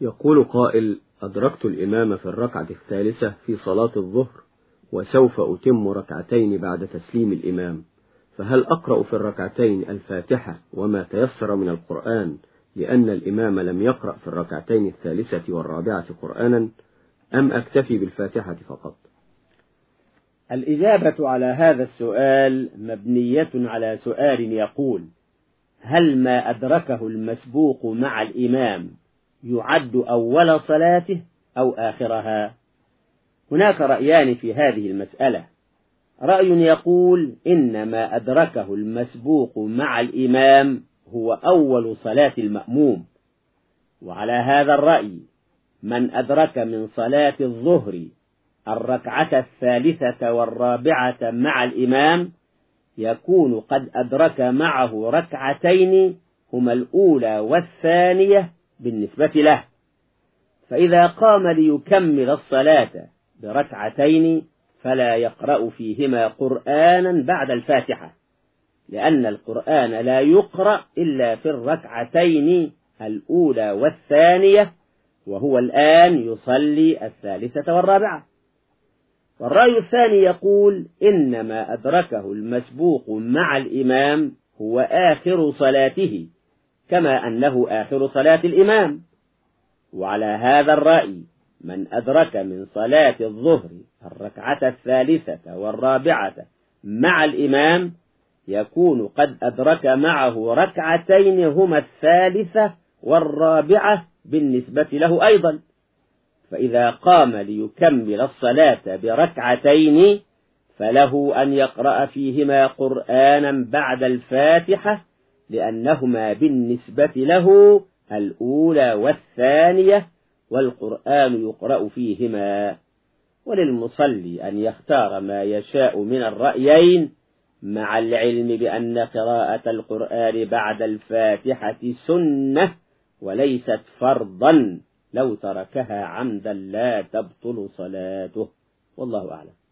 يقول قائل أدركت الإمام في الركعة الثالثة في صلاة الظهر وسوف أتم ركعتين بعد تسليم الإمام فهل أقرأ في الركعتين الفاتحة وما تيسر من القرآن لأن الإمام لم يقرأ في الركعتين الثالثة والرابعة قرآنا أم أكتفي بالفاتحة فقط؟ الإجابة على هذا السؤال مبنية على سؤال يقول هل ما أدركه المسبوق مع الإمام يعد أول صلاته أو آخرها. هناك رأيان في هذه المسألة. رأي يقول إن ما أدركه المسبوق مع الإمام هو أول صلاة المأموم. وعلى هذا الرأي من أدرك من صلاة الظهر الركعة الثالثة والرابعة مع الإمام يكون قد أدرك معه ركعتين هما الأولى والثانية بالنسبة له. فإذا قام ليكمل الصلاة بركعتين فلا يقرأ فيهما قرآنا بعد الفاتحة لأن القرآن لا يقرأ إلا في الركعتين الأولى والثانية وهو الآن يصلي الثالثة والرابعة. والرأي الثاني يقول إنما أدركه المسبوق مع الإمام هو آخر صلاته. كما أنه آخر صلاة الإمام. وعلى هذا الرأي من أدرك من صلاة الظهر الركعة الثالثة والرابعة مع الإمام يكون قد أدرك معه ركعتين هما الثالثة والرابعة بالنسبة له أيضا. فإذا قام ليكمل الصلاة بركعتين فله أن يقرأ فيهما قرآنا بعد الفاتحة لأنهما بالنسبة له الأولى والثانية والقرآن يقرأ فيهما. وللمصلي أن يختار ما يشاء من الرأيين مع العلم بأن قراءة القرآن بعد الفاتحة سنة وليست فرضا لو تركها عمدا لا تبطل صلاته. والله أعلم.